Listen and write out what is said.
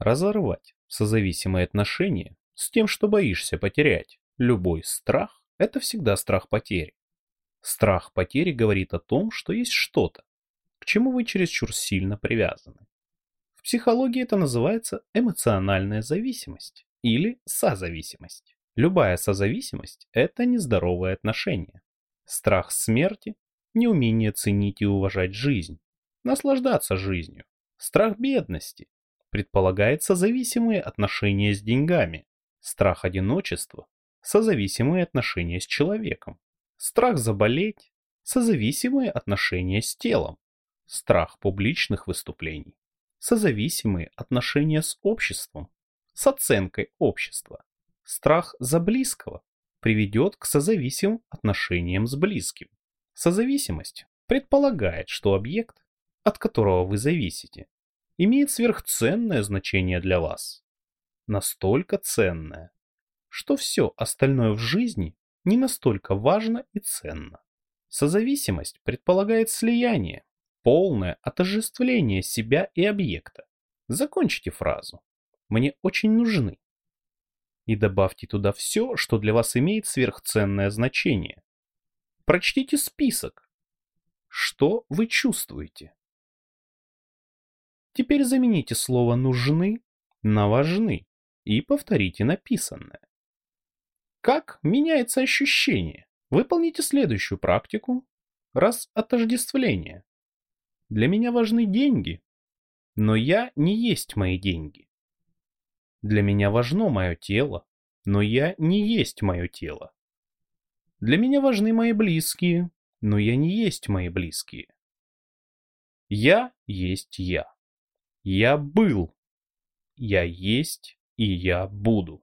Разорвать созависимые отношения с тем, что боишься потерять. Любой страх – это всегда страх потери. Страх потери говорит о том, что есть что-то, к чему вы чересчур сильно привязаны. В психологии это называется эмоциональная зависимость или созависимость. Любая созависимость – это нездоровое отношение. Страх смерти – неумение ценить и уважать жизнь, наслаждаться жизнью. Страх бедности предполагает созависимые отношения с деньгами. Страх одиночества – созависимые отношения с человеком. Страх заболеть – созависимые отношения с телом. Страх публичных выступлений – созависимые отношения с обществом, с оценкой общества. Страх за близкого приведет к созависимым отношениям с близким. Созависимость предполагает, что объект, от которого вы зависите, имеет сверхценное значение для вас. Настолько ценное, что все остальное в жизни не настолько важно и ценно. Созависимость предполагает слияние, полное отождествление себя и объекта. Закончите фразу. Мне очень нужны и добавьте туда все, что для вас имеет сверхценное значение. Прочтите список. Что вы чувствуете? Теперь замените слово «нужны» на «важны» и повторите написанное. Как меняется ощущение? Выполните следующую практику. Раз отождествление. Для меня важны деньги, но я не есть мои деньги. Для меня важно мое тело, но я не есть мое тело. Для меня важны мои близкие, но я не есть мои близкие. Я есть я. Я был. Я есть и я буду.